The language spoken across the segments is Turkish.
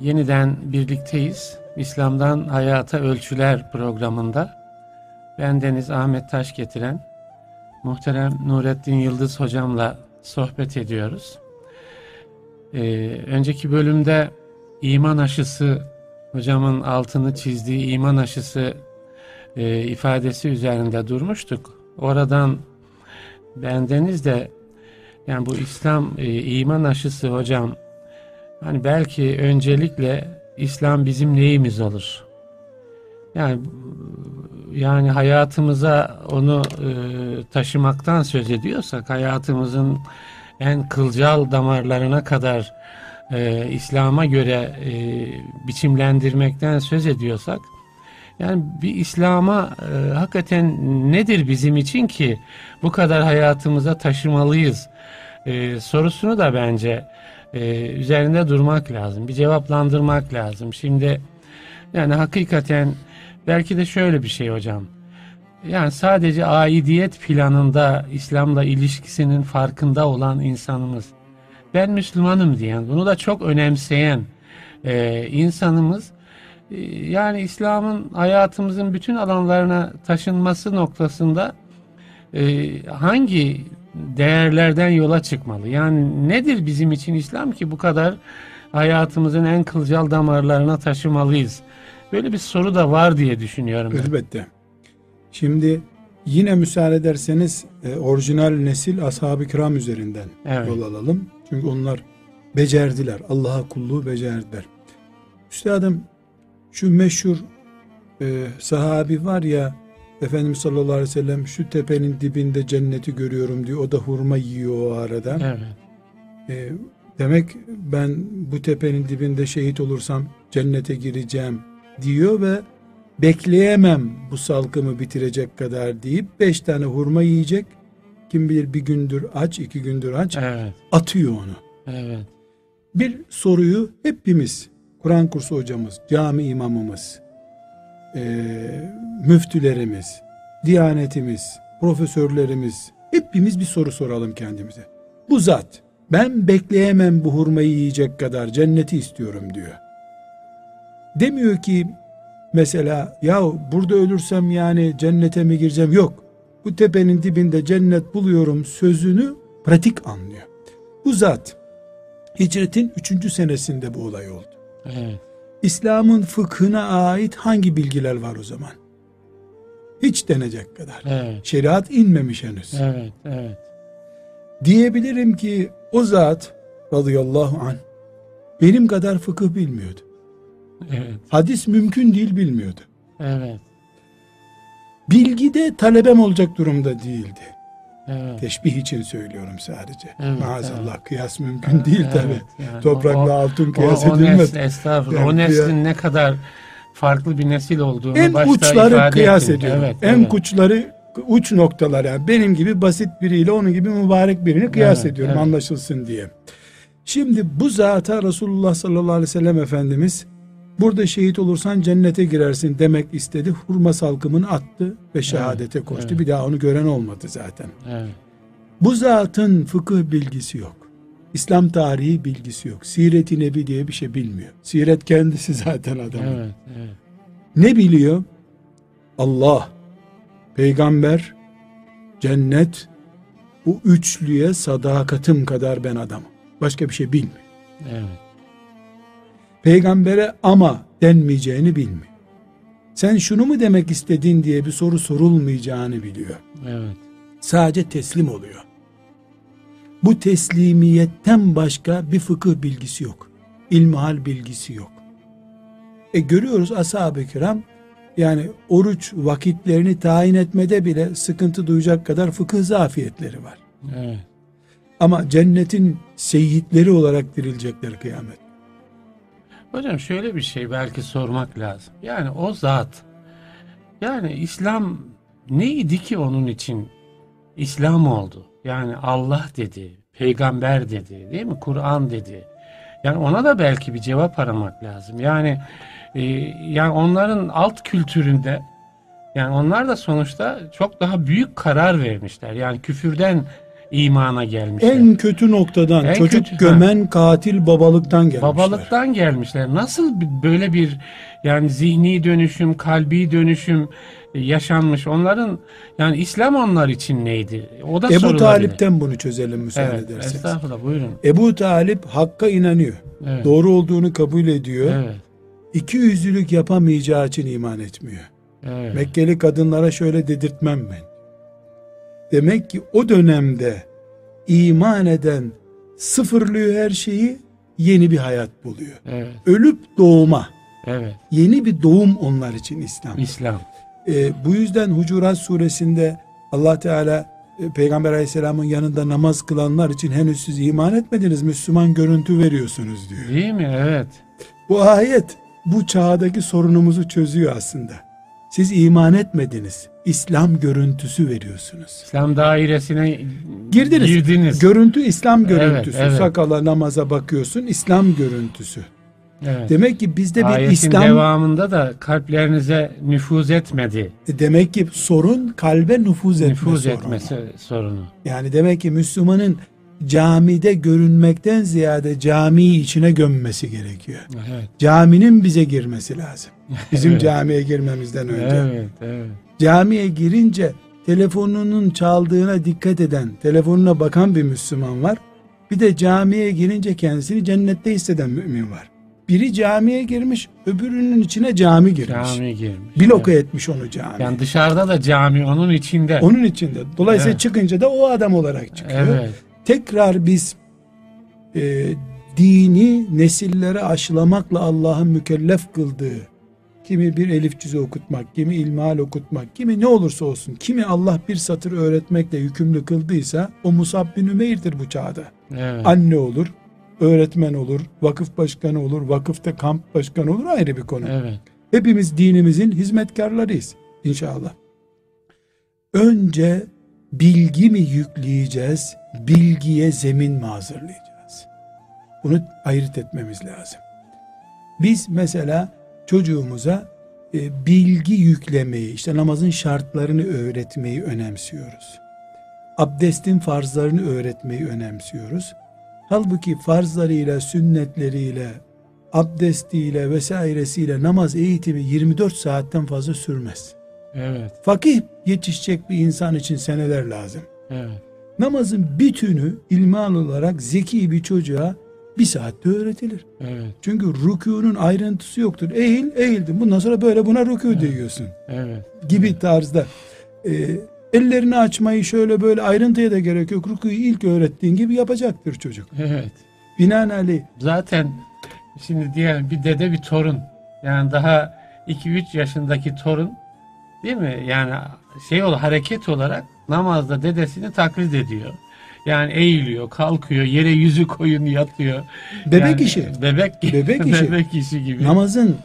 yeniden birlikteyiz. İslam'dan Hayata Ölçüler programında. Ben Deniz Ahmet Taş getiren muhterem Nurettin Yıldız hocamla sohbet ediyoruz. Ee, önceki bölümde iman aşısı hocamın altını çizdiği iman aşısı e, ifadesi üzerinde durmuştuk. Oradan bendeniz de yani bu İslam e, iman aşısı hocam hani belki öncelikle İslam bizim neyimiz olur? Yani yani hayatımıza onu e, taşımaktan söz ediyorsak hayatımızın en kılcal damarlarına kadar e, İslam'a göre e, biçimlendirmekten söz ediyorsak yani bir İslam'a e, hakikaten nedir bizim için ki bu kadar hayatımıza taşımalıyız e, sorusunu da bence e, üzerinde durmak lazım. Bir cevaplandırmak lazım. Şimdi yani hakikaten belki de şöyle bir şey hocam. Yani sadece aidiyet planında İslam'la ilişkisinin farkında olan insanımız. Ben Müslümanım diyen, bunu da çok önemseyen e, insanımız e, yani İslam'ın hayatımızın bütün alanlarına taşınması noktasında e, hangi değerlerden yola çıkmalı? Yani nedir bizim için İslam ki bu kadar hayatımızın en kılcal damarlarına taşımalıyız? Böyle bir soru da var diye düşünüyorum. Ben. Elbette. Şimdi yine müsaade ederseniz e, orijinal nesil ashab-ı kiram üzerinden evet. yol alalım. Çünkü onlar becerdiler. Allah'a kulluğu becerdiler. Üstadım şu meşhur e, sahabi var ya Efendimiz sallallahu aleyhi ve sellem şu tepenin dibinde cenneti görüyorum diyor. O da hurma yiyor o arada. Evet. E, demek ben bu tepenin dibinde şehit olursam cennete gireceğim diyor ve bekleyemem bu salkımı bitirecek kadar deyip beş tane hurma yiyecek. Kim bilir bir gündür aç, iki gündür aç. Evet. Atıyor onu. Evet. Bir soruyu hepimiz, Kur'an kursu hocamız, cami imamımız, e, müftülerimiz, diyanetimiz, profesörlerimiz, hepimiz bir soru soralım kendimize. Bu zat, ben bekleyemem bu hurmayı yiyecek kadar cenneti istiyorum diyor. Demiyor ki mesela ya burada ölürsem yani cennete mi gireceğim? Yok. Bu tepenin dibinde cennet buluyorum sözünü pratik anlıyor. Bu zat hicretin üçüncü senesinde bu olay oldu. Evet. İslam'ın fıkhına ait hangi bilgiler var o zaman? Hiç denecek kadar. Evet. Şeriat inmemiş henüz. Evet, evet. Diyebilirim ki o zat radıyallahu anh benim kadar fıkıh bilmiyordu. Evet. Hadis mümkün değil bilmiyordu. Evet. Bilgide talebem olacak durumda değildi. Evet. Teşbih için söylüyorum sadece. Evet, Maazallah evet. kıyas mümkün evet, değil tabi. Yani Toprakla o, altın kıyas o, o edilmez. Nesl, estağfurullah. Yani o neslin ne kadar farklı bir nesil olduğunu en başta uçları ifade kıyas ettim. ediyorum. Evet, en evet. uçları uç noktalar yani benim gibi basit biriyle onun gibi mübarek birini kıyas evet, ediyorum evet. anlaşılsın diye. Şimdi bu zata Resulullah sallallahu aleyhi ve sellem Efendimiz burada şehit olursan cennete girersin demek istedi. Hurma salkımını attı ve şehadete evet, koştu. Evet. Bir daha onu gören olmadı zaten. Evet. Bu zatın fıkıh bilgisi yok. İslam tarihi bilgisi yok. Siret-i Nebi diye bir şey bilmiyor. Siret kendisi zaten adam. Evet, evet. Ne biliyor? Allah, peygamber, cennet, bu üçlüye sadakatim kadar ben adamım. Başka bir şey bilmiyor. Evet peygambere ama denmeyeceğini bilmiyor. Sen şunu mu demek istedin diye bir soru sorulmayacağını biliyor. Evet. Sadece teslim oluyor. Bu teslimiyetten başka bir fıkıh bilgisi yok. İlmihal bilgisi yok. E görüyoruz ashab-ı kiram yani oruç vakitlerini tayin etmede bile sıkıntı duyacak kadar fıkıh zafiyetleri var. Evet. Ama cennetin seyitleri olarak dirilecekler kıyamet. Hocam şöyle bir şey belki sormak lazım. Yani o zat yani İslam neydi ki onun için İslam oldu? Yani Allah dedi, peygamber dedi, değil mi? Kur'an dedi. Yani ona da belki bir cevap aramak lazım. Yani e, yani onların alt kültüründe yani onlar da sonuçta çok daha büyük karar vermişler. Yani küfürden imana gelmişler. En kötü noktadan en çocuk kötü, gömen ha. katil babalıktan gelmişler. Babalıktan gelmişler. Nasıl böyle bir yani zihni dönüşüm, kalbi dönüşüm yaşanmış. Onların yani İslam onlar için neydi? O da Ebu Talip'ten bunu çözelim müsaade evet, ederseniz. Estağfurullah buyurun. Ebu Talip hakka inanıyor. Evet. Doğru olduğunu kabul ediyor. Evet. İki yüzlülük yapamayacağı için iman etmiyor. Evet. Mekkeli kadınlara şöyle dedirtmem ben. Demek ki o dönemde iman eden sıfırlıyor her şeyi yeni bir hayat buluyor. Evet. Ölüp doğuma. Evet. Yeni bir doğum onlar için İslam. İslam. E, bu yüzden Hucurat suresinde Allah Teala e, Peygamber Aleyhisselam'ın yanında namaz kılanlar için henüz siz iman etmediniz Müslüman görüntü veriyorsunuz diyor. Değil mi? Evet. Bu ayet bu çağdaki sorunumuzu çözüyor aslında. Siz iman etmediniz. İslam görüntüsü veriyorsunuz. İslam dairesine girdiniz. girdiniz. Görüntü İslam görüntüsü. Evet, evet. Sakala namaza bakıyorsun İslam görüntüsü. Evet. Demek ki bizde Ayetin bir İslam devamında da kalplerinize nüfuz etmedi. E demek ki sorun kalbe nüfuz etme nüfuz sorunu. etmesi sorunu. Yani demek ki Müslümanın camide görünmekten ziyade camiyi içine gömmesi gerekiyor. Evet. Caminin bize girmesi lazım. Bizim evet. camiye girmemizden önce. Evet, evet. Camiye girince telefonunun çaldığına dikkat eden, telefonuna bakan bir Müslüman var. Bir de camiye girince kendisini cennette hisseden mümin var. Biri camiye girmiş, öbürünün içine cami girmiş. Cami girmiş. Bloke evet. etmiş onu cami. Yani dışarıda da cami onun içinde. Onun içinde. Dolayısıyla evet. çıkınca da o adam olarak çıkıyor. Evet. Tekrar biz e, dini nesillere aşılamakla Allah'ın mükellef kıldığı kimi bir elif cüzü okutmak, kimi ilmihal okutmak, kimi ne olursa olsun, kimi Allah bir satır öğretmekle yükümlü kıldıysa o Musab bin Ümeyr'dir bu çağda. Evet. Anne olur, öğretmen olur, vakıf başkanı olur, vakıfta kamp başkanı olur ayrı bir konu. Evet. Hepimiz dinimizin hizmetkarlarıyız inşallah. Önce bilgi mi yükleyeceğiz, bilgiye zemin mi hazırlayacağız? Bunu ayırt etmemiz lazım. Biz mesela çocuğumuza e, bilgi yüklemeyi, işte namazın şartlarını öğretmeyi önemsiyoruz. Abdestin farzlarını öğretmeyi önemsiyoruz. Halbuki farzlarıyla, sünnetleriyle, abdestiyle vesairesiyle namaz eğitimi 24 saatten fazla sürmez. Evet. Fakih yetişecek bir insan için seneler lazım. Evet. Namazın bütünü ilmal olarak zeki bir çocuğa bir saatte öğretilir. Evet. Çünkü rükûnun ayrıntısı yoktur. Eğil, eğildin. Bundan sonra böyle buna rükû evet. diyorsun. Evet. Gibi tarzda. Ee, ellerini açmayı şöyle böyle ayrıntıya da gerek yok. Rükûyu ilk öğrettiğin gibi yapacaktır çocuk. Evet. Binaenaleyh. Zaten şimdi diyelim bir dede bir torun. Yani daha 2-3 yaşındaki torun değil mi? Yani şey ol hareket olarak namazda dedesini taklit ediyor. Yani eğiliyor, kalkıyor, yere yüzü koyun yatıyor. Bebek yani, işi. Bebek, bebek işi. bebek işi gibi. Namazın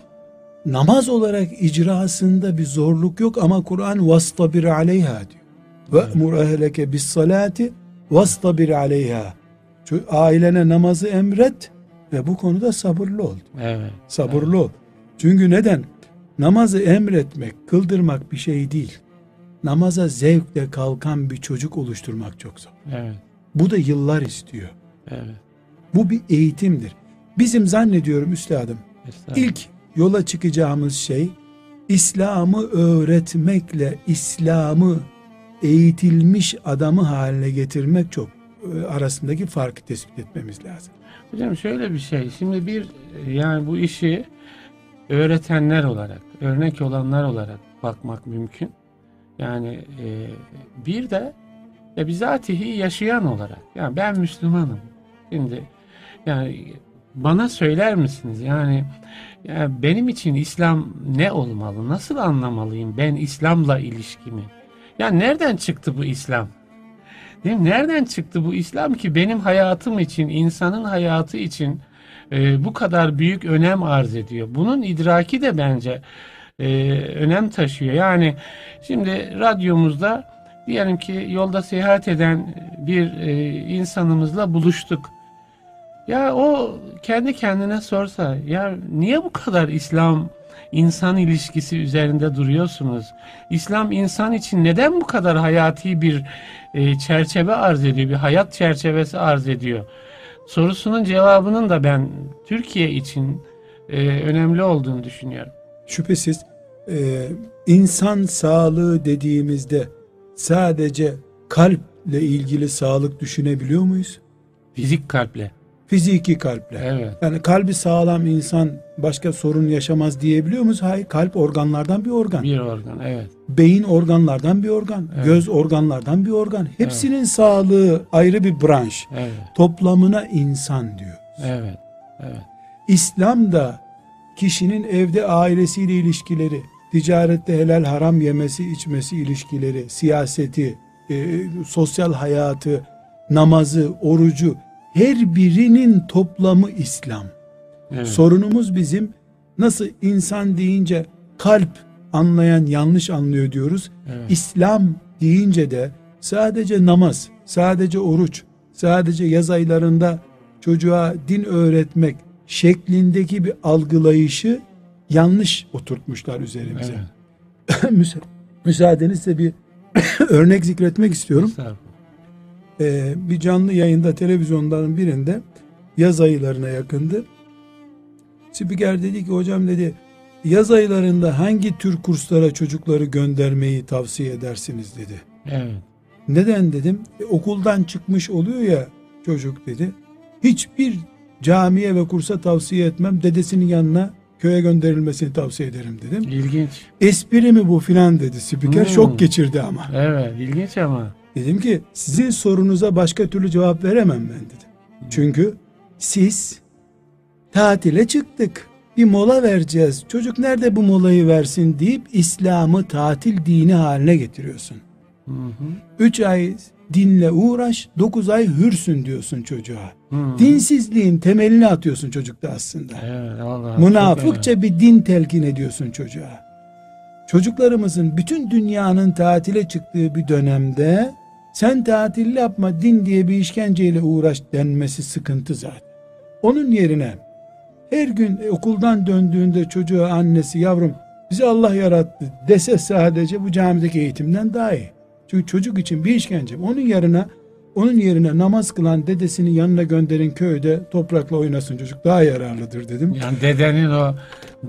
namaz olarak icrasında bir zorluk yok ama Kur'an vastabir aleyha diyor. Ve emur ehleke bis salati vastabir aleyha. Ailene namazı emret ve bu konuda sabırlı ol. Evet. Sabırlı evet. ol. Çünkü neden? Namazı emretmek, kıldırmak bir şey değil. Namaza zevkle kalkan bir çocuk oluşturmak çok zor. Evet. Bu da yıllar istiyor. Evet. Bu bir eğitimdir. Bizim zannediyorum üstadım ilk yola çıkacağımız şey İslam'ı öğretmekle İslam'ı eğitilmiş adamı haline getirmek çok e, arasındaki farkı tespit etmemiz lazım. Hocam şöyle bir şey. Şimdi bir yani bu işi öğretenler olarak, örnek olanlar olarak bakmak mümkün. Yani e, bir de e, bizatihi yaşayan olarak. Yani ben Müslümanım. Şimdi yani bana söyler misiniz? Yani, yani benim için İslam ne olmalı? Nasıl anlamalıyım ben İslam'la ilişkimi? Ya nereden çıktı bu İslam? Değil mi? Nereden çıktı bu İslam ki benim hayatım için, insanın hayatı için e, bu kadar büyük önem arz ediyor? Bunun idraki de bence e, önem taşıyor. Yani şimdi radyomuzda diyelim ki yolda seyahat eden bir e, insanımızla buluştuk. Ya o kendi kendine sorsa ya niye bu kadar İslam insan ilişkisi üzerinde duruyorsunuz. İslam insan için neden bu kadar hayati bir e, çerçeve arz ediyor, bir hayat çerçevesi arz ediyor? Sorusunun cevabının da ben Türkiye için e, önemli olduğunu düşünüyorum. Şüphesiz e, insan sağlığı dediğimizde sadece kalple ilgili sağlık düşünebiliyor muyuz? Fizik kalple. Fiziki kalple. Evet. Yani kalbi sağlam insan başka sorun yaşamaz diyebiliyor muyuz? Hayır. Kalp organlardan bir organ. Bir organ, evet. Beyin organlardan bir organ. Evet. Göz organlardan bir organ. Hepsinin sağlığı ayrı bir branş. Evet. Toplamına insan diyor. Evet. Evet. İslam da kişinin evde ailesiyle ilişkileri, ticarette helal haram yemesi içmesi ilişkileri, siyaseti, e, sosyal hayatı, namazı, orucu her birinin toplamı İslam. evet. Sorunumuz bizim nasıl insan deyince kalp anlayan yanlış anlıyor diyoruz. Evet. İslam deyince de sadece namaz, sadece oruç, sadece yaz aylarında çocuğa din öğretmek şeklindeki bir algılayışı yanlış oturtmuşlar üzerimize. Evet. Müsa- Müsaadenizle bir örnek zikretmek istiyorum. Ee, bir canlı yayında televizyonların birinde yaz aylarına yakındı. Spiker dedi ki hocam dedi yaz aylarında hangi tür kurslara çocukları göndermeyi tavsiye edersiniz dedi. Evet. Neden dedim? "E, okuldan çıkmış oluyor ya çocuk dedi. Hiçbir camiye ve kursa tavsiye etmem. Dedesinin yanına köye gönderilmesini tavsiye ederim dedim. İlginç. Espri mi bu filan dedi spiker. Hmm. Şok geçirdi ama. Evet. ilginç ama. Dedim ki sizin sorunuza başka türlü cevap veremem ben dedim. Çünkü siz tatile çıktık. Bir mola vereceğiz. Çocuk nerede bu molayı versin deyip İslam'ı tatil dini haline getiriyorsun. Hı hı. Üç ay dinle uğraş, dokuz ay hürsün diyorsun çocuğa. Hı. Dinsizliğin temelini atıyorsun çocukta aslında. Evet. Allah. Münafıkça bir din telkin ediyorsun çocuğa. Çocuklarımızın bütün dünyanın tatile çıktığı bir dönemde sen tatil yapma din diye bir işkenceyle uğraş denmesi sıkıntı zaten. Onun yerine her gün okuldan döndüğünde çocuğa annesi yavrum bizi Allah yarattı dese sadece bu camideki eğitimden daha iyi. Çünkü çocuk için bir işkence. Onun yerine onun yerine namaz kılan dedesinin yanına gönderin köyde toprakla oynasın çocuk daha yararlıdır dedim. Yani dedenin o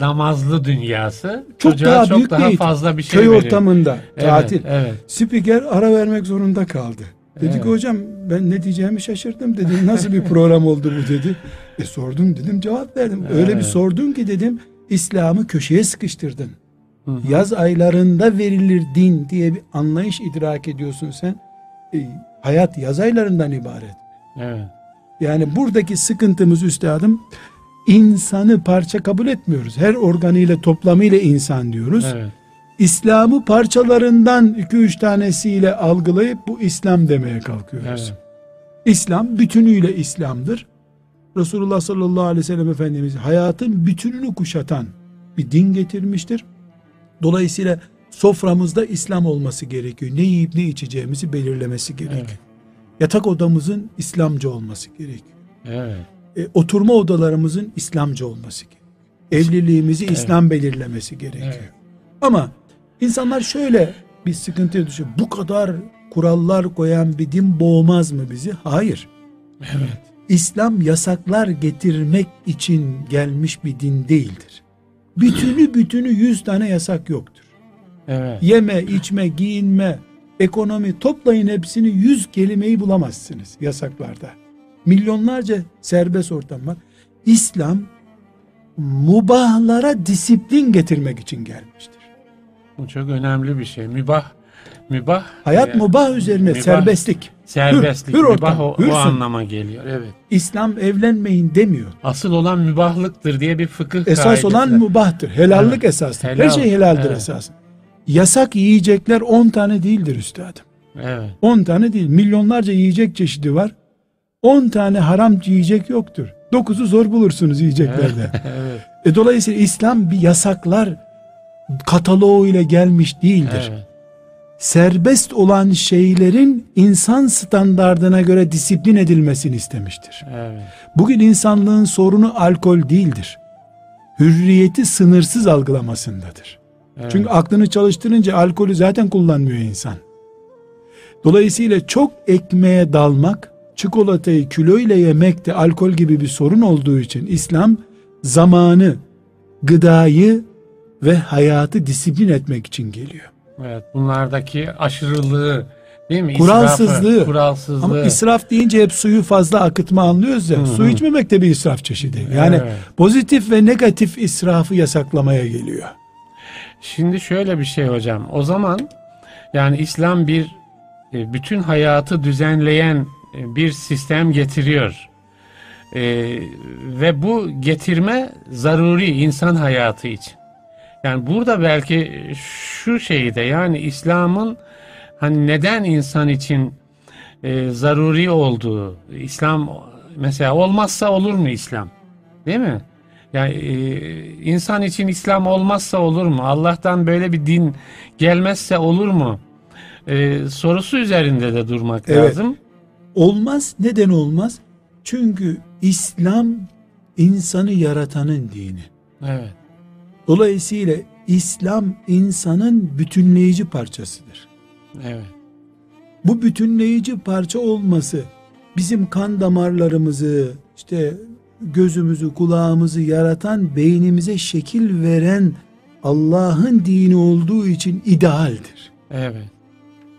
namazlı dünyası Çok çocuğa daha çok büyük daha eğitim. fazla bir şey Köy veriyor. ortamında Evet, tatil. Evet. Spiker ara vermek zorunda kaldı. Dedi Evet. ki hocam ben ne diyeceğimi şaşırdım dedi. Nasıl bir program oldu bu dedi. E sordum dedim cevap verdim. Öyle bir Evet. sordun ki dedim İslam'ı köşeye sıkıştırdın. Hı hı. Yaz aylarında verilir din diye bir anlayış idrak ediyorsun sen. E, hayat yaz aylarından ibaret. Evet. Yani buradaki sıkıntımız üstadım insanı parça kabul etmiyoruz. Her organıyla toplamıyla insan diyoruz. Evet. İslam'ı parçalarından iki üç tanesiyle algılayıp bu İslam demeye kalkıyoruz. Evet. İslam bütünüyle İslam'dır. Resulullah sallallahu aleyhi ve sellem Efendimiz hayatın bütününü kuşatan bir din getirmiştir. Dolayısıyla soframızda İslam olması gerekiyor. Ne yiyip ne içeceğimizi belirlemesi gerekiyor. Evet. Yatak odamızın İslamcı olması gerekiyor. Evet. E, oturma odalarımızın İslamcı olması gerekiyor. Evliliğimizi İslam belirlemesi gerekiyor. Evet. Ama insanlar şöyle bir sıkıntıya düşüyor. Bu kadar kurallar koyan bir din boğmaz mı bizi? Hayır. Evet. İslam yasaklar getirmek için gelmiş bir din değildir. Bütünü bütünü yüz tane yasak yoktur. Evet. Yeme, içme, giyinme, ekonomi toplayın hepsini yüz kelimeyi bulamazsınız yasaklarda. Milyonlarca serbest ortam var. İslam mubahlara disiplin getirmek için gelmiştir. Bu çok önemli bir şey. Mübah. Mübah. Hayat e, mübah üzerine mübah, serbestlik. Serbestlik. Hür- hür mübah ortam, o, o hürsün. anlama geliyor. Evet. İslam evlenmeyin demiyor. Asıl olan mübahlıktır diye bir fıkıh Esas kaidesi. olan mübahtır. Helallik Evet. esastır. Her Helal. şey helaldir Evet. esas. Yasak yiyecekler 10 tane değildir üstadım. Evet. 10 tane değil. Milyonlarca yiyecek çeşidi var. 10 tane haram yiyecek yoktur. 9'u zor bulursunuz yiyeceklerde. evet. E dolayısıyla İslam bir yasaklar kataloğu ile gelmiş değildir. Evet. Serbest olan şeylerin insan standardına göre disiplin edilmesini istemiştir. Evet. Bugün insanlığın sorunu alkol değildir. hürriyeti sınırsız algılamasındadır. Evet. Çünkü aklını çalıştırınca alkolü zaten kullanmıyor insan. Dolayısıyla çok ekmeğe dalmak, çikolatayı kilo ile yemek de alkol gibi bir sorun olduğu için İslam zamanı, gıdayı ve hayatı disiplin etmek için geliyor. Evet, bunlardaki aşırılığı Değil mi? Kuralsızlığı. İsrafı, kuralsızlığı. Ama israf deyince hep suyu fazla akıtma anlıyoruz ya. Hı-hı. Su içmemek de bir israf çeşidi. Yani evet. pozitif ve negatif israfı yasaklamaya geliyor. Şimdi şöyle bir şey hocam. O zaman yani İslam bir e, bütün hayatı düzenleyen e, bir sistem getiriyor. Ee, ve bu getirme zaruri insan hayatı için. Yani burada belki şu şeyde yani İslam'ın hani neden insan için e, zaruri olduğu, İslam mesela olmazsa olur mu İslam? Değil mi? Yani e, insan için İslam olmazsa olur mu? Allah'tan böyle bir din gelmezse olur mu? E, sorusu üzerinde de durmak evet. lazım. Olmaz. Neden olmaz? Çünkü İslam insanı yaratanın dini. Evet. Dolayısıyla İslam insanın bütünleyici parçasıdır. Evet. Bu bütünleyici parça olması bizim kan damarlarımızı, işte gözümüzü, kulağımızı yaratan, beynimize şekil veren Allah'ın dini olduğu için idealdir. Evet.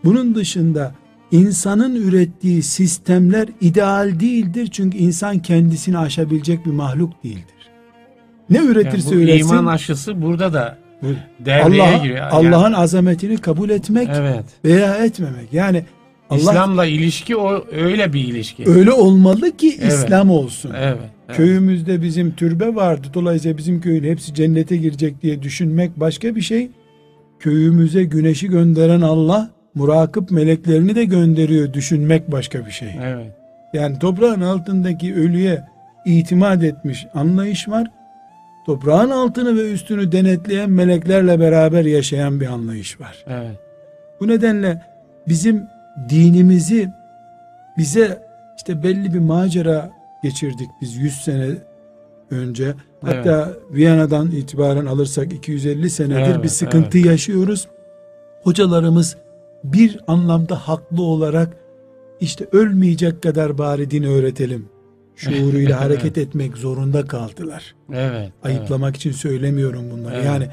Bunun dışında insanın ürettiği sistemler ideal değildir. Çünkü insan kendisini aşabilecek bir mahluk değildir. Ne üretirse yani üretsin. iman aşısı burada da devreye Allah, giriyor. Yani. Allah'ın azametini kabul etmek evet. veya etmemek. Yani Allah, İslam'la ilişki o öyle bir ilişki. Öyle olmalı ki evet. İslam olsun. Evet, evet. Köyümüzde bizim türbe vardı. Dolayısıyla bizim köyün hepsi cennete girecek diye düşünmek başka bir şey. Köyümüze güneşi gönderen Allah murakip meleklerini de gönderiyor düşünmek başka bir şey. Evet. Yani toprağın altındaki ölüye itimat etmiş anlayış var toprağın altını ve üstünü denetleyen meleklerle beraber yaşayan bir anlayış var. Evet. Bu nedenle bizim dinimizi bize işte belli bir macera geçirdik biz 100 sene önce. Hatta evet. Viyana'dan itibaren alırsak 250 senedir evet, bir sıkıntı evet. yaşıyoruz. Hocalarımız bir anlamda haklı olarak işte ölmeyecek kadar bari din öğretelim şuuruyla hareket etmek zorunda kaldılar. Evet. Ayıplamak evet. için söylemiyorum bunları. Evet. Yani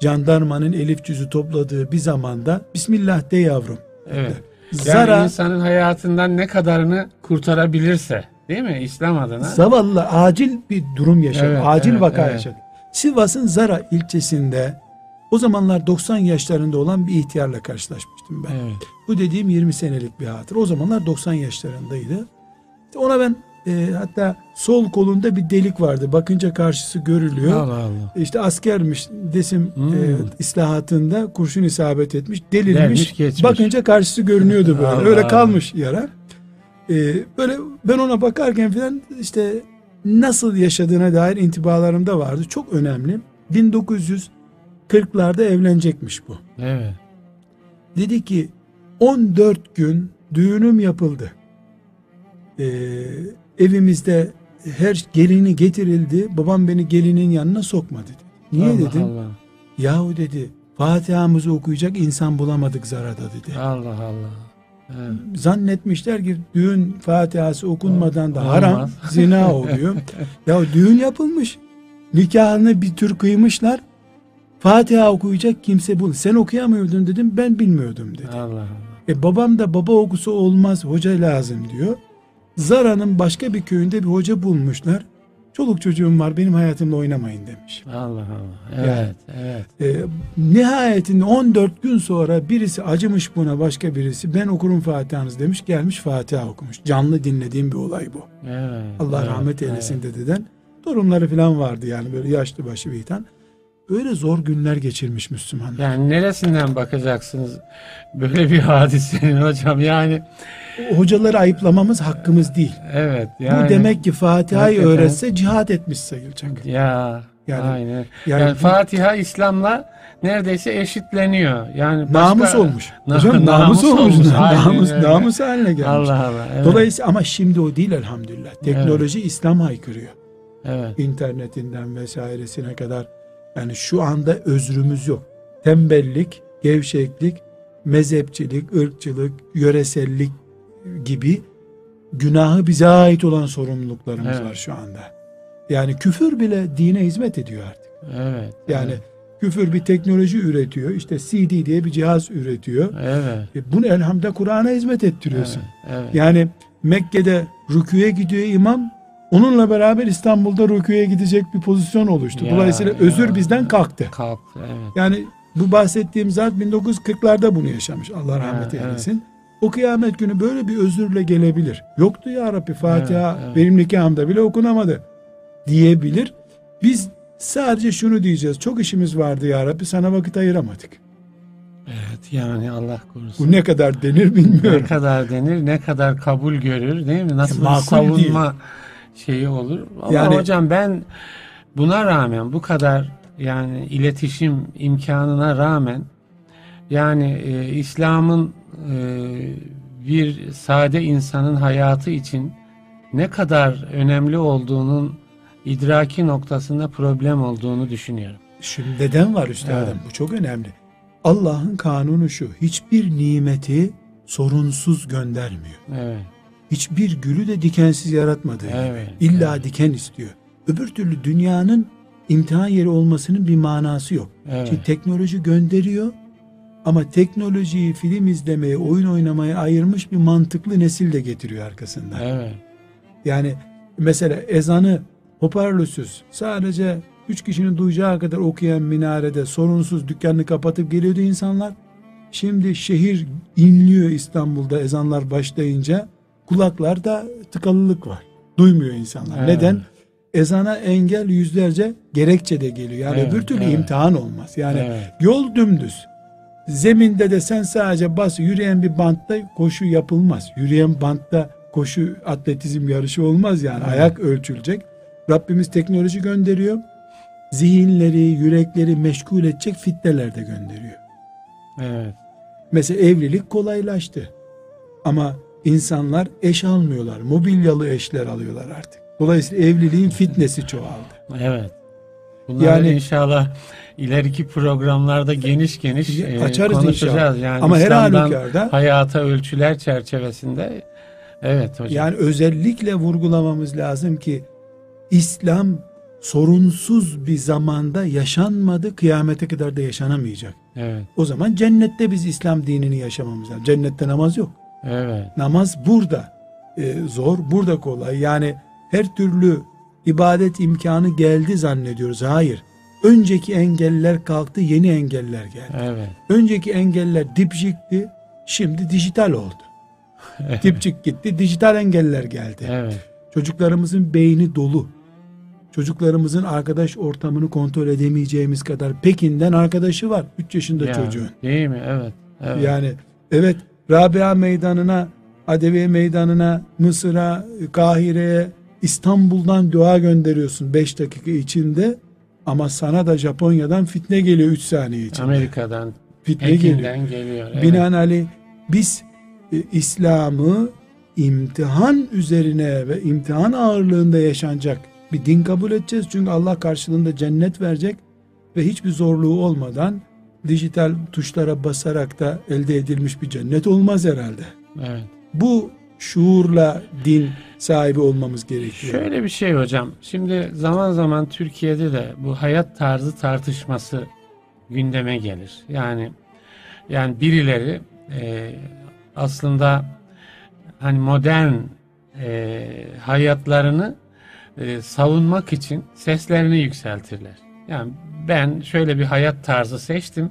jandarmanın elif cüzü topladığı bir zamanda Bismillah de yavrum. Evet. Zara, yani insanın hayatından ne kadarını kurtarabilirse değil mi İslam adına? Zavallı acil bir durum yaşadı. Evet, acil evet, vaka evet. yaşadı. Sivas'ın Zara ilçesinde o zamanlar 90 yaşlarında olan bir ihtiyarla karşılaşmıştım ben. Evet. Bu dediğim 20 senelik bir hatır. O zamanlar 90 yaşlarındaydı. Ona ben e, hatta sol kolunda bir delik vardı. Bakınca karşısı görülüyor. Allah Allah. İşte askermiş desim hmm. e, islahatında kurşun isabet etmiş. Delilmiş. Bakınca karşısı görünüyordu böyle. Allah Öyle kalmış yara. E, böyle ben ona bakarken falan işte nasıl yaşadığına dair intibalarım da vardı. Çok önemli. 1940'larda evlenecekmiş bu. Evet. Dedi ki 14 gün düğünüm yapıldı. Ee, evimizde her gelini getirildi. Babam beni gelinin yanına sokma dedi. Niye Allah dedim? Allah. Yahu dedi Fatiha'mızı okuyacak insan bulamadık Zara'da dedi. Allah Allah. Evet. Zannetmişler ki düğün Fatiha'sı okunmadan da haram, zina oluyor. ya düğün yapılmış. Nikahını bir tür kıymışlar. Fatiha okuyacak kimse bul. Sen okuyamıyordun dedim. Ben bilmiyordum dedi. Allah Allah. E babam da baba okusu olmaz hoca lazım diyor. Zara'nın başka bir köyünde bir hoca bulmuşlar. Çoluk çocuğum var benim hayatımla oynamayın demiş. Allah Allah. Evet, yani, evet. E, nihayetinde 14 gün sonra birisi acımış buna başka birisi. Ben okurum Fatiha'nız demiş. Gelmiş Fatiha okumuş. Canlı dinlediğim bir olay bu. Evet, Allah evet, rahmet eylesin evet. dededen. Torunları falan vardı yani böyle yaşlı başı bir itan. Öyle zor günler geçirmiş Müslümanlar. Yani neresinden bakacaksınız böyle bir hadisenin hocam yani hocaları ayıplamamız hakkımız değil. Evet. Yani, Bu demek ki Fatiha'yı öğretse cihat etmiş sayılacak. Ya. Yani, aynen. Yani, yani Fatiha İslam'la neredeyse eşitleniyor. Yani başka, namus olmuş. Na, Hocam namus, namus olmuş. olmuş. namus namus haline gelmiş. Allah Allah. Evet. Dolayısıyla ama şimdi o değil elhamdülillah. Teknoloji evet. İslam haykırıyor. Evet. İnternetinden vesairesine kadar. Yani şu anda özrümüz yok. Tembellik, gevşeklik, mezhepçilik, ırkçılık, yöresellik gibi günahı bize ait olan sorumluluklarımız Evet. var şu anda. Yani küfür bile dine hizmet ediyor artık. Evet. Yani evet. küfür bir teknoloji üretiyor. İşte CD diye bir cihaz üretiyor. Evet. E bunu elhamda Kur'an'a hizmet ettiriyorsun. Evet. evet. Yani Mekke'de rüküye gidiyor imam. Onunla beraber İstanbul'da rüküye gidecek bir pozisyon oluştu. Ya, Dolayısıyla ya. özür bizden kalktı. Kalktı. Evet. Yani bu bahsettiğim zat 1940'larda bunu yaşamış. Allah rahmet Evet, eylesin. O kıyamet günü böyle bir özürle gelebilir. Yoktu ya Rabbi Fatiha Evet, evet. benim nikahımda bile okunamadı diyebilir. Biz sadece şunu diyeceğiz. Çok işimiz vardı ya Rabbi sana vakit ayıramadık. Evet. Yani Allah korusun. Bu ne kadar denir ne bilmiyorum. kadar denir, ne kadar kabul görür değil mi? Nasıl makul savunma şeyi olur. Ama Yani- hocam ben buna rağmen bu kadar yani iletişim imkanına rağmen yani e, İslam'ın bir sade insanın hayatı için ne kadar önemli olduğunun idraki noktasında problem olduğunu düşünüyorum. Şimdi neden var üstadım? Evet. Bu çok önemli. Allah'ın kanunu şu. Hiçbir nimeti sorunsuz göndermiyor. Evet. Hiçbir gülü de dikensiz yaratmadığı gibi. Evet, İlla evet. diken istiyor. Öbür türlü dünyanın imtihan yeri olmasının bir manası yok. Evet. Şimdi teknoloji gönderiyor ama teknolojiyi film izlemeye, oyun oynamaya ayırmış bir mantıklı nesil de getiriyor arkasından. Evet. Yani mesela ezanı hoparlörsüz sadece üç kişinin duyacağı kadar okuyan minarede sorunsuz dükkanını kapatıp geliyordu insanlar. Şimdi şehir inliyor İstanbul'da ezanlar başlayınca kulaklarda tıkalılık var. Duymuyor insanlar. Evet. Neden? Ezana engel yüzlerce gerekçe de geliyor. Yani Evet, öbür türlü evet. imtihan olmaz. Yani Evet. yol dümdüz. Zeminde de sen sadece bas yürüyen bir bantta koşu yapılmaz. Yürüyen bantta koşu atletizm yarışı olmaz yani. Evet. Ayak ölçülecek. Rabbimiz teknoloji gönderiyor. Zihinleri, yürekleri meşgul edecek fitneler de gönderiyor. Evet. Mesela evlilik kolaylaştı. Ama insanlar eş almıyorlar. Mobilyalı eşler alıyorlar artık. Dolayısıyla evliliğin fitnesi çoğaldı. Evet. Bunları Yani- inşallah ileriki programlarda geniş geniş e, Açarız konuşacağız. inşallah. Yani Ama her halükarda hayata ölçüler çerçevesinde evet hocam. Yani özellikle vurgulamamız lazım ki İslam sorunsuz bir zamanda yaşanmadı, kıyamete kadar da yaşanamayacak. Evet. O zaman cennette biz İslam dinini yaşamamız lazım. Cennette namaz yok. Evet. Namaz burada e, zor, burada kolay. Yani her türlü ibadet imkanı geldi zannediyoruz. Hayır. Önceki engeller kalktı, yeni engeller geldi. Evet. Önceki engeller dipçikti, şimdi dijital oldu. Dipçik gitti, dijital engeller geldi. Evet. Çocuklarımızın beyni dolu. Çocuklarımızın arkadaş ortamını kontrol edemeyeceğimiz kadar Pekin'den arkadaşı var 3 yaşında Yani, çocuğun. Değil mi? Evet. Evet. Yani evet Rabia meydanına, Adeviye meydanına, Mısır'a, Kahire'ye, İstanbul'dan dua gönderiyorsun 5 dakika içinde ama sana da Japonya'dan fitne geliyor 3 saniye içinde. Amerika'dan, fitne geliyor. Pekin'den geliyor. Evet. Binaenaleyh biz e, İslam'ı imtihan üzerine ve imtihan ağırlığında yaşanacak bir din kabul edeceğiz. Çünkü Allah karşılığında cennet verecek ve hiçbir zorluğu olmadan dijital tuşlara basarak da elde edilmiş bir cennet olmaz herhalde. Evet. Bu şuurla din sahibi olmamız gerekiyor. Şöyle bir şey hocam. Şimdi zaman zaman Türkiye'de de bu hayat tarzı tartışması gündeme gelir. Yani yani birileri e, aslında hani modern e, hayatlarını e, savunmak için seslerini yükseltirler. Yani ben şöyle bir hayat tarzı seçtim.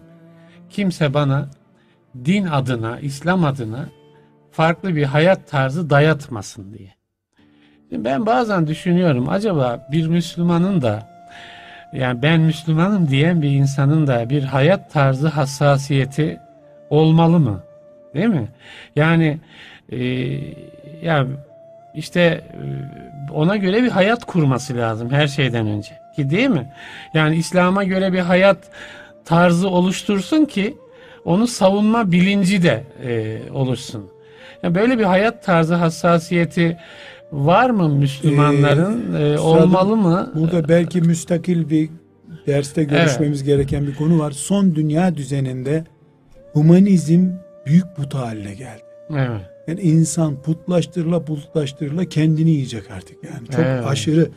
Kimse bana din adına, İslam adına farklı bir hayat tarzı dayatmasın diye. Ben bazen düşünüyorum acaba bir Müslümanın da yani ben Müslümanım diyen bir insanın da bir hayat tarzı hassasiyeti olmalı mı? Değil mi? Yani e, ya işte e, ona göre bir hayat kurması lazım her şeyden önce. Ki değil mi? Yani İslam'a göre bir hayat tarzı oluştursun ki onu savunma bilinci de e, oluşsun. Yani böyle bir hayat tarzı hassasiyeti var mı Müslümanların? Ee, e, olmalı mı? Burada belki müstakil bir derste görüşmemiz evet. gereken bir konu var. Son dünya düzeninde humanizm büyük put haline geldi. Evet. Yani insan putlaştırıla putlaştırıla kendini yiyecek artık yani. Çok evet. aşırı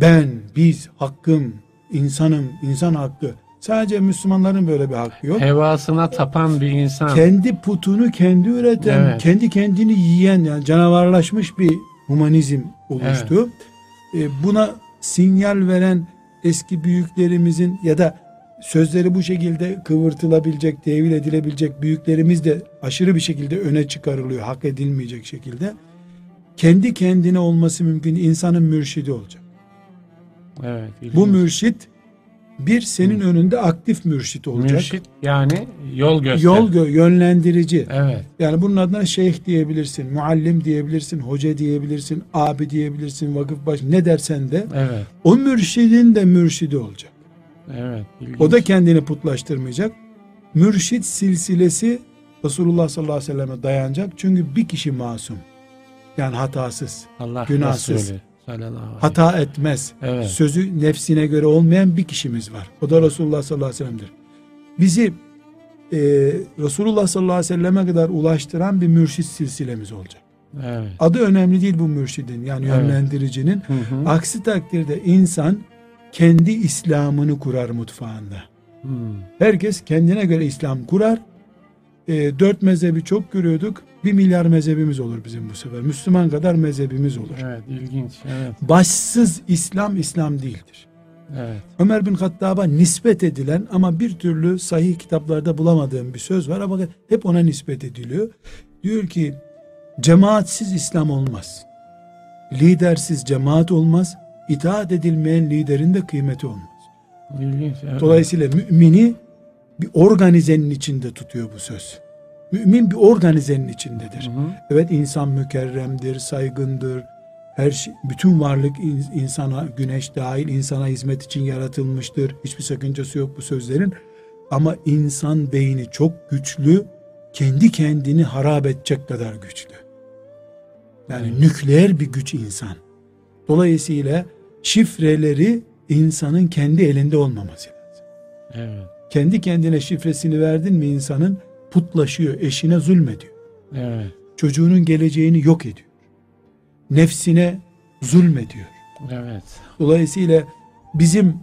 ben, biz, hakkım, insanım, insan hakkı. Sadece Müslümanların böyle bir hakkı yok. Hevasına tapan bir insan. Kendi putunu kendi üreten, evet. kendi kendini yiyen yani canavarlaşmış bir humanizm oluştu. Evet. E, buna sinyal veren eski büyüklerimizin ya da sözleri bu şekilde kıvırtılabilecek, tevil edilebilecek büyüklerimiz de aşırı bir şekilde öne çıkarılıyor. Hak edilmeyecek şekilde. Kendi kendine olması mümkün. insanın mürşidi olacak. Evet. Bu mürşit bir senin Hı. önünde aktif mürşit olacak. Mürşit yani yol göster. Yol gö yönlendirici. Evet. Yani bunun adına şeyh diyebilirsin, muallim diyebilirsin, hoca diyebilirsin, abi diyebilirsin, vakıf baş ne dersen de. Evet. O mürşidin de mürşidi olacak. Evet. Ilginç. O da kendini putlaştırmayacak. Mürşit silsilesi Resulullah sallallahu aleyhi ve selleme dayanacak. Çünkü bir kişi masum. Yani hatasız, Allah günahsız. Resulü. Hata etmez. Evet. Sözü nefsine göre olmayan bir kişimiz var. O da Resulullah sallallahu aleyhi ve sellem'dir. Bizi e, Resulullah sallallahu aleyhi ve selleme kadar ulaştıran bir mürşit silsilemiz olacak. Evet. Adı önemli değil bu mürşidin yani evet. yönlendiricinin. Hı hı. Aksi takdirde insan kendi İslam'ını kurar mutfağında. Hmm. Herkes kendine göre İslam kurar. E, dört mezhebi çok görüyorduk. Bir milyar mezhebimiz olur bizim bu sefer. Müslüman kadar mezhebimiz olur. Evet ilginç. Evet. Başsız İslam İslam değildir. Evet. Ömer bin Hattab'a nispet edilen ama bir türlü sahih kitaplarda bulamadığım bir söz var ama hep ona nispet ediliyor. Diyor ki cemaatsiz İslam olmaz. Lidersiz cemaat olmaz itaat edilmeyen liderin de kıymeti olmaz. İlginç, evet. Dolayısıyla mümini bir organizenin içinde tutuyor bu söz. Mümin bir organizenin içindedir. Hı hı. Evet insan mükerremdir, saygındır. Her şey, bütün varlık insana, güneş dahil insana hizmet için yaratılmıştır. Hiçbir sakıncası yok bu sözlerin. Ama insan beyni çok güçlü, kendi kendini harap edecek kadar güçlü. Yani evet. nükleer bir güç insan. Dolayısıyla şifreleri insanın kendi elinde olmaması lazım. Evet. Kendi kendine şifresini verdin mi insanın putlaşıyor, eşine zulmediyor. Evet. Çocuğunun geleceğini yok ediyor. Nefsine zulmediyor. Evet. Dolayısıyla bizim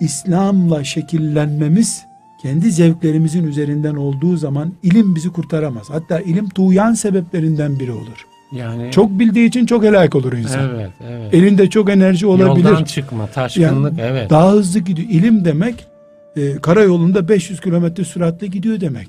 İslam'la şekillenmemiz kendi zevklerimizin üzerinden olduğu zaman ilim bizi kurtaramaz. Hatta ilim tuğyan sebeplerinden biri olur. Yani çok bildiği için çok helak olur insan. Evet, evet. Elinde çok enerji olabilir. Yoldan çıkma, taşkınlık, yani evet. Daha hızlı gidiyor. İlim demek e, karayolunda 500 kilometre süratle gidiyor demek.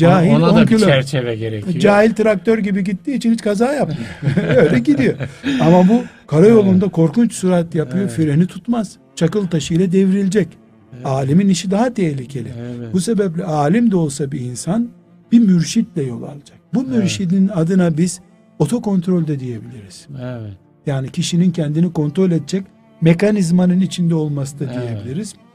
Cahil Ona da bir kilo, çerçeve gerekiyor. Cahil traktör gibi gittiği için hiç kaza yapmıyor. Öyle gidiyor. Ama bu karayolunda evet. korkunç sürat yapıyor. Evet. Freni tutmaz. Çakıl taşıyla devrilecek. Evet. Alimin işi daha tehlikeli. Evet. Bu sebeple alim de olsa bir insan bir mürşitle yol alacak. Bu mürşidin evet. adına biz otokontrol de diyebiliriz. Evet. Yani kişinin kendini kontrol edecek mekanizmanın içinde olması da diyebiliriz. Evet.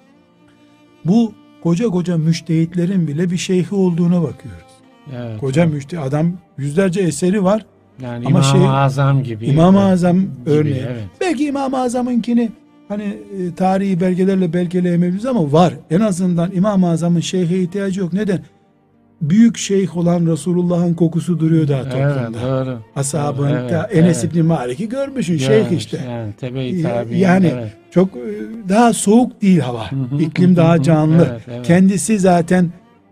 Bu koca koca müştehitlerin bile bir şeyhi olduğuna bakıyoruz. Evet, koca evet. müştehit adam yüzlerce eseri var. Yani ama İmam-ı şey, Azam gibi. İmam-ı Azam örneği. Evet. Belki İmam-ı Azam'ınkini hani e, tarihi belgelerle belgeleyemeyiz ama var. En azından İmam-ı Azam'ın şeyhe ihtiyacı yok. Neden? Büyük şeyh olan Resulullah'ın kokusu duruyor daha toplumda. Evet, doğru. Ashabın evet, Enes evet. İbni Malik'i görmüşsün şeyh işte. Yani, tebe tabi, yani evet. çok e, daha soğuk değil hava. İklim daha canlı. Evet, evet. Kendisi zaten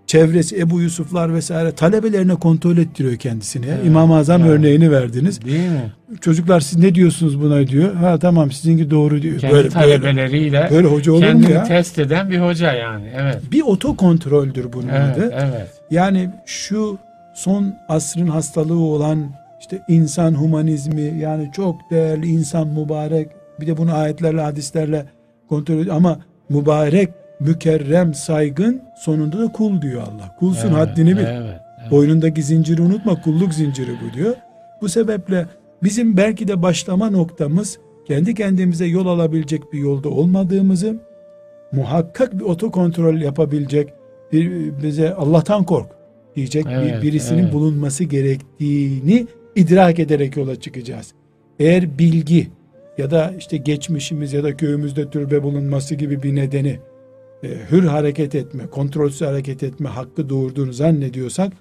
çevresi Ebu Yusuflar vesaire talebelerine kontrol ettiriyor kendisini. Evet, İmam-ı Azam evet. örneğini verdiniz. Değil mi? Çocuklar siz ne diyorsunuz buna diyor. Ha tamam sizinki doğru diyor. Kendi böyle, talebeleriyle böyle, böyle hoca olur kendini mu ya? test eden bir hoca yani. Evet. Bir oto kontroldür bunun evet, adı. Evet. Yani şu son asrın hastalığı olan işte insan humanizmi yani çok değerli insan mübarek bir de bunu ayetlerle hadislerle kontrol ediyor ama mübarek mükerrem saygın sonunda da kul diyor Allah. Kulsun evet, haddini bil. Evet, evet. Boynundaki zinciri unutma kulluk zinciri bu diyor. Bu sebeple bizim belki de başlama noktamız kendi kendimize yol alabilecek bir yolda olmadığımızı muhakkak bir otokontrol yapabilecek bir, bize Allah'tan kork diyecek evet, bir birisinin evet. bulunması gerektiğini idrak ederek yola çıkacağız. eğer bilgi ya da işte geçmişimiz ya da köyümüzde türbe bulunması gibi bir nedeni e, hür hareket etme, kontrolsüz hareket etme hakkı doğurduğunu zannediyorsak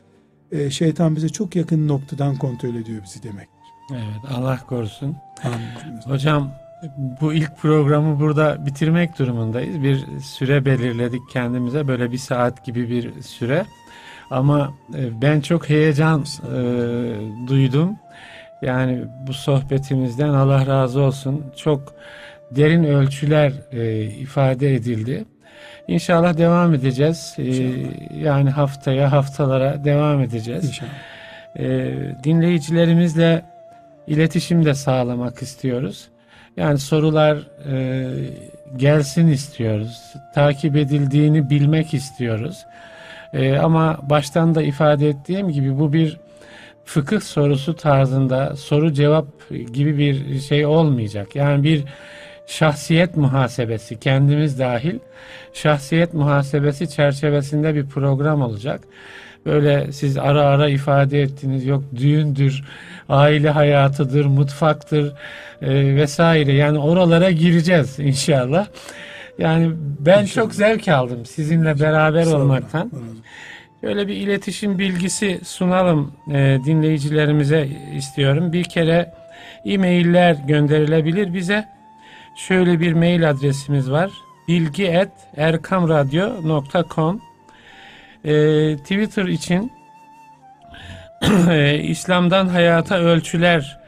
e, şeytan bize çok yakın noktadan kontrol ediyor bizi demektir. Evet Allah korusun. Amin. Hocam bu ilk programı burada bitirmek durumundayız. Bir süre belirledik kendimize böyle bir saat gibi bir süre. Ama e, ben çok heyecan e, duydum. Yani bu sohbetimizden Allah razı olsun. Çok derin ölçüler e, ifade edildi. İnşallah devam edeceğiz. E, yani haftaya, haftalara devam edeceğiz. İnşallah. E, dinleyicilerimizle iletişim de sağlamak istiyoruz. Yani sorular e, gelsin istiyoruz. Takip edildiğini bilmek istiyoruz. E, ama baştan da ifade ettiğim gibi bu bir fıkıh sorusu tarzında soru cevap gibi bir şey olmayacak. Yani bir şahsiyet muhasebesi kendimiz dahil şahsiyet muhasebesi çerçevesinde bir program olacak. Böyle siz ara ara ifade ettiniz yok düğündür, aile hayatıdır, mutfaktır e, vesaire. Yani oralara gireceğiz inşallah. Yani ben İnşallah. çok zevk aldım sizinle beraber Sağ olmaktan. Böyle bir iletişim bilgisi sunalım e, dinleyicilerimize istiyorum. Bir kere e-mailler gönderilebilir bize. Şöyle bir mail adresimiz var. bilgi@erkamradyo.com e, Twitter için İslam'dan hayata ölçüler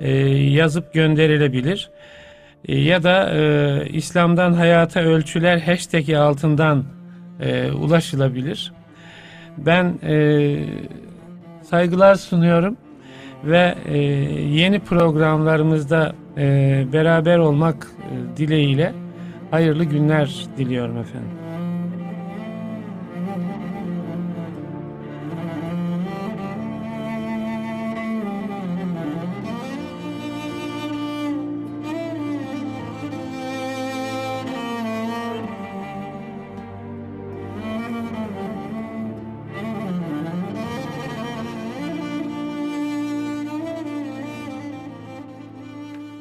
e, yazıp gönderilebilir. E, ya da e, İslam'dan hayata ölçüler hashtag'i altından e, ulaşılabilir. Ben e, saygılar sunuyorum ve e, yeni programlarımızda e, beraber olmak e, dileğiyle hayırlı günler diliyorum efendim.